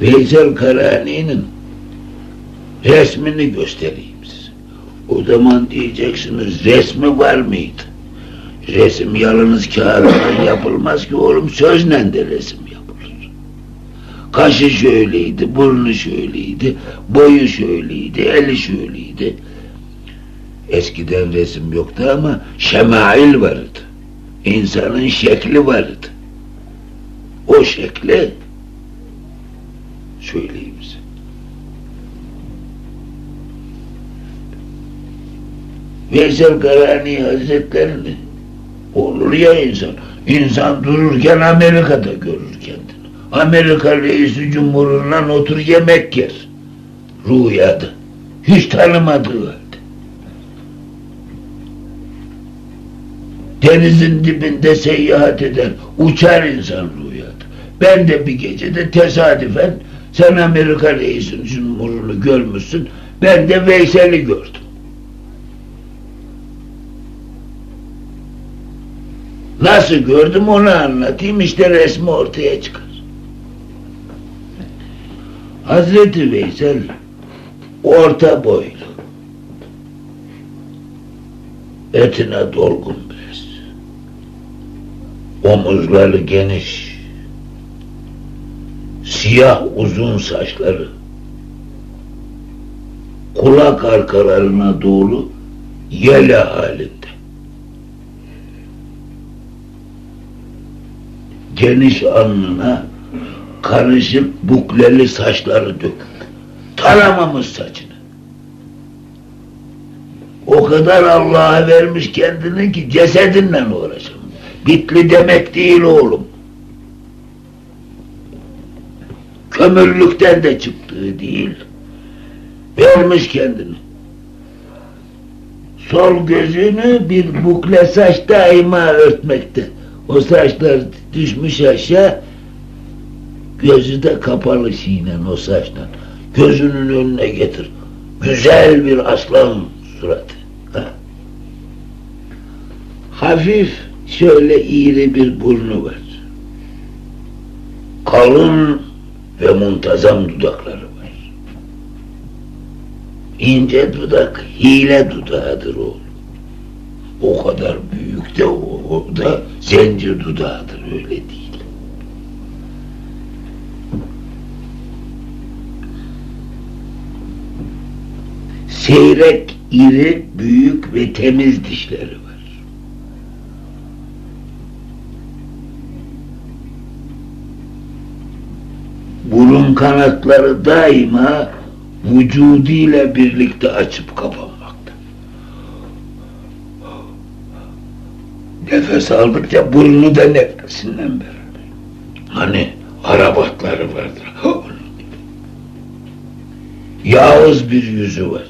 Veysel Karani'nin resmini göstereyim size. O zaman diyeceksiniz resmi var mıydı? Resim yalnız kağıttan yapılmaz ki oğlum sözle de resim yapılır. Kaşı şöyleydi, burnu şöyleydi, boyu şöyleydi, eli şöyleydi. Eskiden resim yoktu ama şemail vardı. İnsanın şekli vardı. O şekli söyleyeyim size. Veysel Karani Hazretlerini olur ya insan. İnsan dururken Amerika'da görür kendini. Amerika reisi cumhurundan otur yemek yer. Rüyada. Hiç tanımadığı halde. Denizin dibinde seyahat eder. Uçar insan rüyada. Ben de bir gecede tesadüfen sen Amerika reisin cumhurunu görmüşsün. Ben de Veysel'i gördüm. Nasıl gördüm onu anlatayım işte resmi ortaya çıkar. Hazreti Veysel orta boylu. Etine dolgun biraz. Omuzları geniş. Siyah uzun saçları. Kulak arkalarına doğru yele halinde. geniş alnına karışık bukleli saçları dökük. Taramamış saçını. O kadar Allah'a vermiş kendini ki cesedinle uğraşın. Bitli demek değil oğlum. Kömürlükten de çıktığı değil. Vermiş kendini. Sol gözünü bir bukle saç daima örtmekte. O saçlar düşmüş aşağı gözü de kapalı sinen o saçtan. Gözünün önüne getir. Güzel bir aslan suratı. Ha. Hafif şöyle iğri bir burnu var. Kalın ve muntazam dudakları var. İnce dudak hile dudağıdır oğlum. O kadar büyük de o, o da zenci dudağıdır öyle değil. Seyrek, iri, büyük ve temiz dişleri var. Kanatları daima vücuduyla birlikte açıp kapanmakta. Nefes aldıkça burnu da nefesinden beraber. Hani arabatları vardır. Yağız bir yüzü var.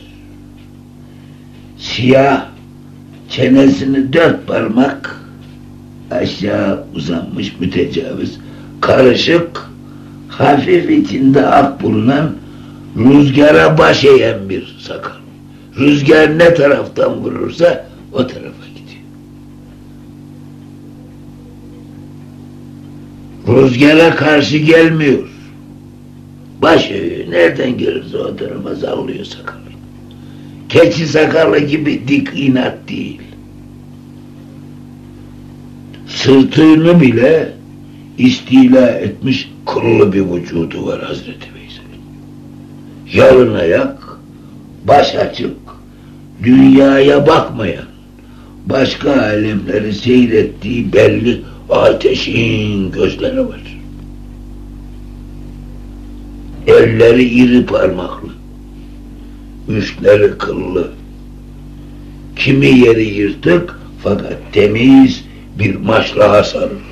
Siyah, çenesini dört parmak aşağı uzanmış mütecaviz, karışık, hafif içinde ak bulunan, rüzgara baş eğen bir sakal. Rüzgar ne taraftan vurursa o tarafa gidiyor. Rüzgara karşı gelmiyor. Baş eğiyor. Nereden gelirse o tarafa sallıyor sakalı. Keçi sakalı gibi dik inat değil. Sırtını bile istila etmiş kıllı bir vücudu var Hazreti Veysel'in. Yalın ayak, baş açık, dünyaya bakmayan, başka alemleri seyrettiği belli ateşin gözleri var. Elleri iri parmaklı, üstleri kıllı. Kimi yeri yırtık fakat temiz bir maşraha sarır.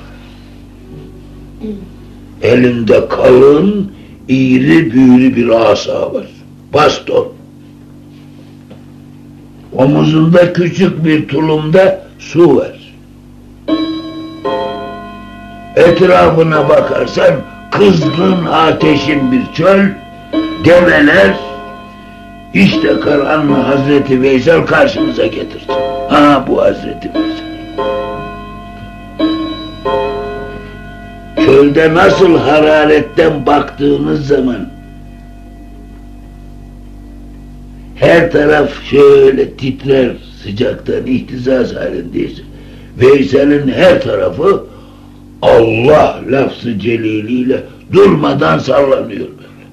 Elinde kalın, iğri büğrü bir asa var. Baston. Omuzunda küçük bir tulumda su var. Etrafına bakarsan kızgın ateşin bir çöl, develer, işte Karanlı Hazreti Veysel karşımıza getirdi. Ha bu Hazreti Veysel. Çölde nasıl hararetten baktığınız zaman her taraf şöyle titrer sıcaktan ihtizaz halindeyiz. Veysel'in her tarafı Allah lafzı celiliyle durmadan sallanıyor böyle.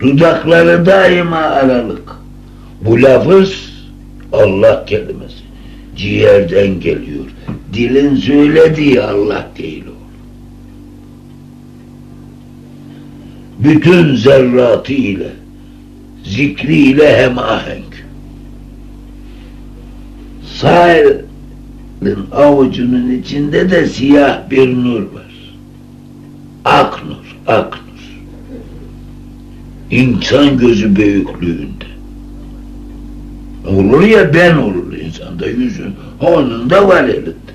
Dudakları daima aralık. Bu lafız Allah kelimesi. Ciğerden geliyor. Dilin söylediği Allah değil o. Bütün zerratı ile zikriyle hemahenk. Sağ elin avucunun içinde de siyah bir nur var. Ak nur, ak nur. İnsan gözü büyüklüğünde. Olur ya ben olur insanda yüzün. Onun da var elinde.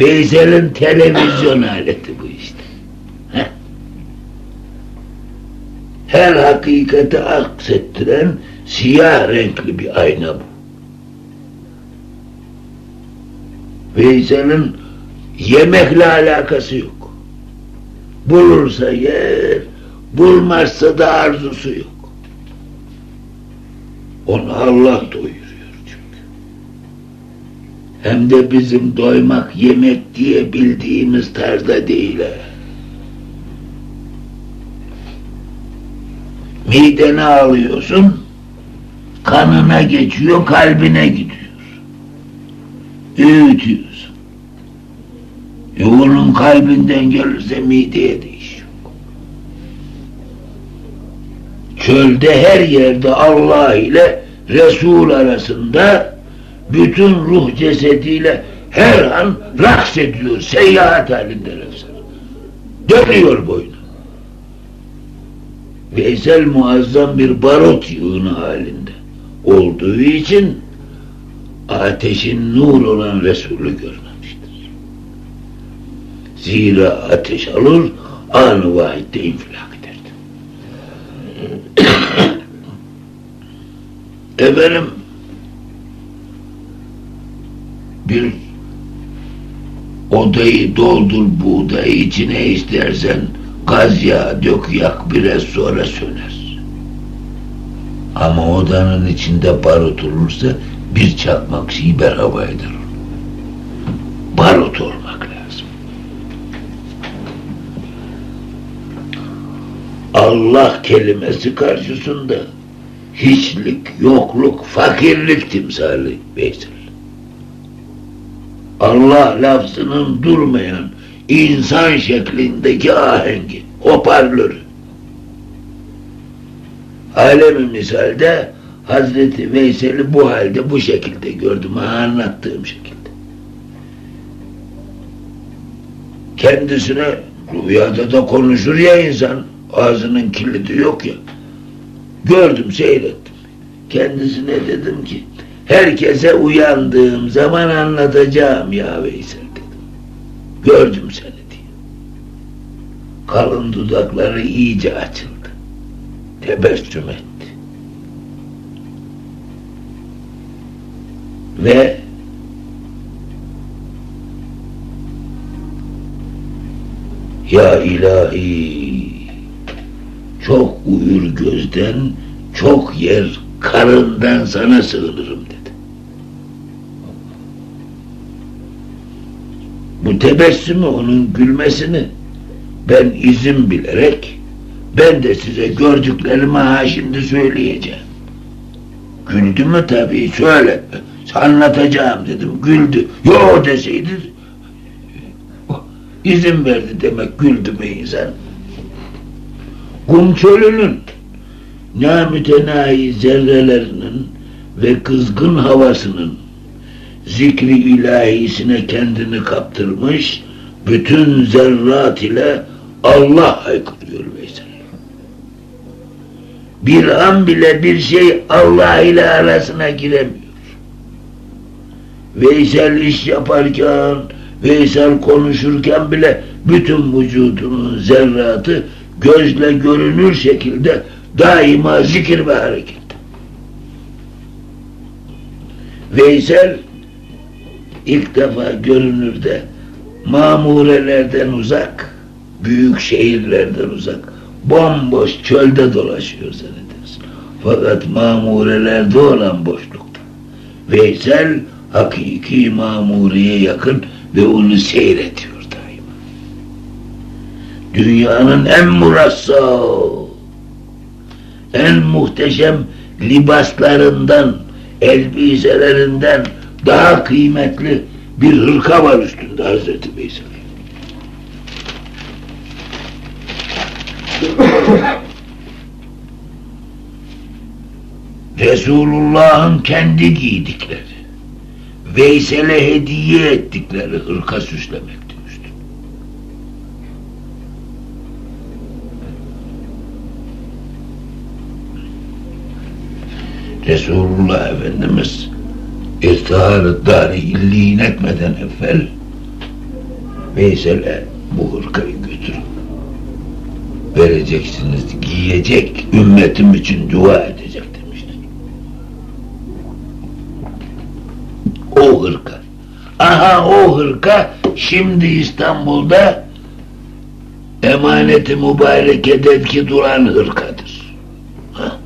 Veysel'in televizyon aleti bu işte. Heh. Her hakikati aksettiren siyah renkli bir ayna bu. Veysel'in yemekle alakası yok. Bulursa yer, bulmazsa da arzusu yok. Onu Allah doyuruyor çünkü. Hem de bizim doymak yemek diye bildiğimiz tarzda değil. Midene alıyorsun, kanına geçiyor, kalbine gidiyor. Öğütüyorsun. E onun kalbinden gelirse mideye de iş yok. Çölde her yerde Allah ile Resul arasında bütün ruh cesediyle her an raks ediyor, seyahat halinde Resul. Dönüyor boynu. Veysel muazzam bir barut yığını halinde olduğu için ateşin nur olan Resulü görmemiştir. Zira ateş alır, anı vahitte infilak ederdi. Efendim, bir odayı doldur buğdayı içine istersen gaz yağı dök yak biraz sonra söner. Ama odanın içinde barut olursa bir çakmak siber hava eder. Barut olmak lazım. Allah kelimesi karşısında hiçlik, yokluk, fakirlik timsali Veysel. Allah lafzının durmayan insan şeklindeki ahengi, hoparlörü. Alemi misalde Hazreti Veysel'i bu halde bu şekilde gördüm. Anlattığım şekilde. Kendisine rüyada da konuşur ya insan. Ağzının kilidi yok ya. Gördüm, seyrettim. Kendisine dedim ki herkese uyandığım zaman anlatacağım ya Veysel dedim. Gördüm seni diye. Kalın dudakları iyice açıldı. Tebessüm etti. Ve Ya ilahi çok uyur gözden çok yer karından sana sığınırım dedi. Bu tebessümü onun gülmesini ben izin bilerek ben de size gördüklerimi ha şimdi söyleyeceğim. Güldü mü tabii söyle anlatacağım dedim güldü. Yo deseydi izin verdi demek güldü mü insan. Kum çölünün namütenahi zerrelerinin ve kızgın havasının zikri ilahisine kendini kaptırmış bütün zerrat ile Allah haykırıyor Veysel. Bir an bile bir şey Allah ile arasına giremiyor. Veysel iş yaparken, Veysel konuşurken bile bütün vücudunun zerratı gözle görünür şekilde daima zikir ve hareket. Veysel ilk defa görünürde mamurelerden uzak, büyük şehirlerden uzak, bomboş çölde dolaşıyor zannedersin. Fakat mamurelerde olan boşlukta. Veysel hakiki mamureye yakın ve onu seyrediyor daima. Dünyanın en murassa, en muhteşem libaslarından, elbiselerinden daha kıymetli bir hırka var üstünde Hazreti Veysel. Resulullah'ın kendi giydikleri, Veysel'e hediye ettikleri hırka süslemekti üstü. Resulullah Efendimiz irtihar-ı dari illiğin etmeden evvel Veysel'e bu hırkayı götürün. Vereceksiniz, giyecek, ümmetim için dua edecek demiştir. O hırka. Aha o hırka şimdi İstanbul'da emaneti mübarekedeki duran hırkadır. Ha?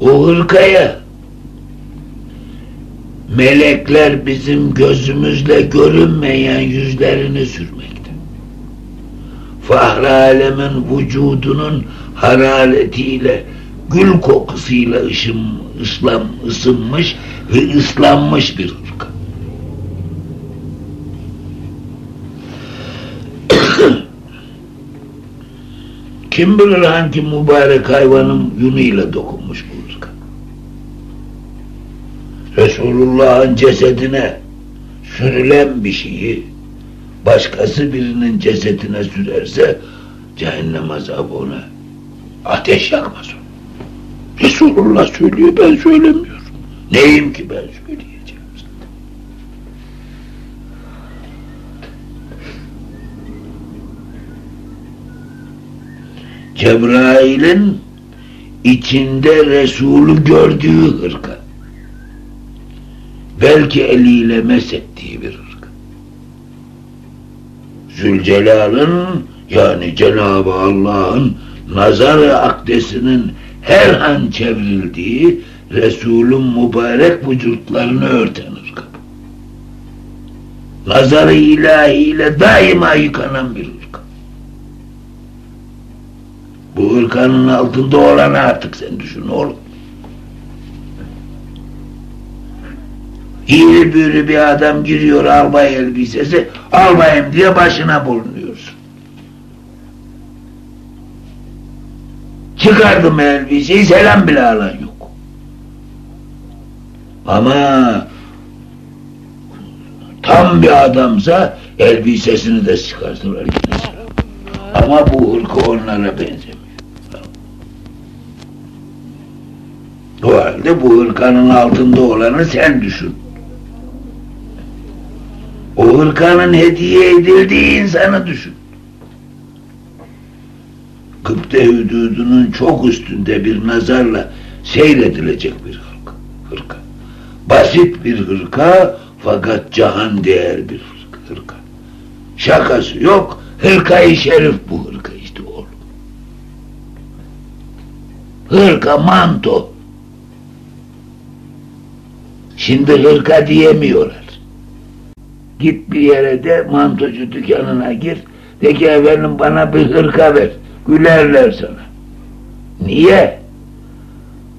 o hırkaya melekler bizim gözümüzle görünmeyen yüzlerini sürmekte. Fahri alemin vücudunun hararetiyle, gül kokusuyla ışım, ıslam, ısınmış ve ıslanmış bir hırka. Kim bilir hangi mübarek hayvanın yunuyla dokunmuş bu. Resulullah'ın cesedine sürülen bir şeyi başkası birinin cesedine sürerse cehennem azabı ona ateş yakmaz onu. Resulullah söylüyor ben söylemiyorum. Neyim ki ben söyleyeceğim zaten. Cebrail'in içinde Resulü gördüğü hırka. Belki eliyle mesettiği bir hırka. Zülcelal'ın yani Cenab-ı Allah'ın nazar-ı akdesinin her an çevrildiği Resul'ün mübarek vücutlarını örten hırka. Nazar-ı ilahiyle daima yıkanan bir hırka. Bu hırkanın altında olan artık sen düşün oğlum. İğri büğrü bir adam giriyor albay elbisesi, albayım diye başına bulunuyorsun. Çıkardım elbiseyi, selam bile alan yok. Ama tam bir adamsa elbisesini de çıkartırlar. Ama bu hırka onlara benzemiyor. O halde bu hırkanın altında olanı sen düşün. O hırkanın hediye edildiği insanı düşün. Kıpte hüdudunun çok üstünde bir nazarla seyredilecek bir hırka. hırka. Basit bir hırka fakat cahan değer bir hırka. Şakası yok, hırkayı şerif bu hırka işte oğlum. Hırka manto. Şimdi hırka diyemiyorlar. Git bir yere de mantocu dükkanına gir. De ki efendim bana bir hırka ver. Gülerler sana. Niye?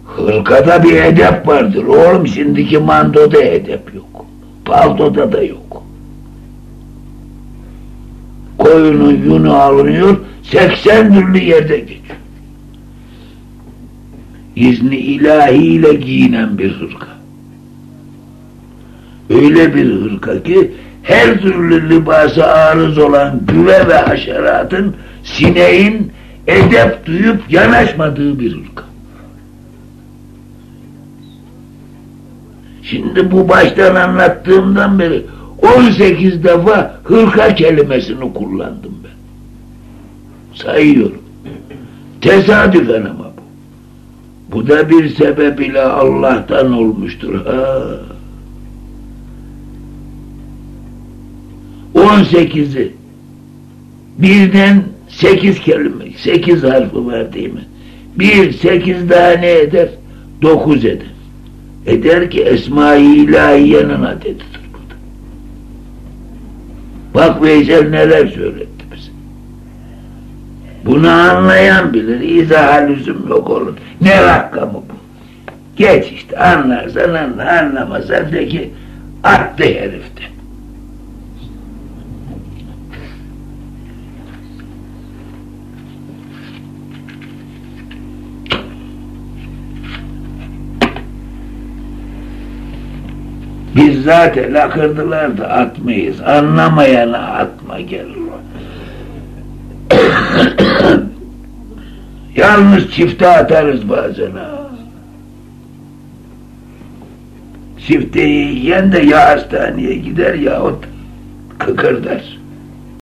Hırkada bir edep vardır. Oğlum şimdiki mantoda edep yok. Paltoda da yok. Koyunun yunu alınıyor, 80 türlü yerde geçiyor. İzni ilahiyle giyinen bir hırka. Öyle bir hırka ki her türlü libası arız olan güve ve haşeratın sineğin edep duyup yanaşmadığı bir hırka. Şimdi bu baştan anlattığımdan beri 18 defa hırka kelimesini kullandım ben. Sayıyorum. Tesadüfen ama bu. Bu da bir sebep ile Allah'tan olmuştur. Ha. 18'i birden 8 kelime, 8 harfi var değil mi? Bir, 8 daha ne eder? 9 eder. Eder ki Esma-i İlahiye'nin adedidir burada. Bak Veysel neler söyletti bize. Bunu anlayan bilir. İzaha lüzum yok olur. Ne rakamı bu? Geç işte anlarsan anla anlamasan de ki attı herifte. Biz zaten lakırdılar da atmayız. Anlamayana atma gelir o. Yalnız çifte atarız bazen ha. Çifteyi yiyen de ya hastaneye gider yahut kıkırdar.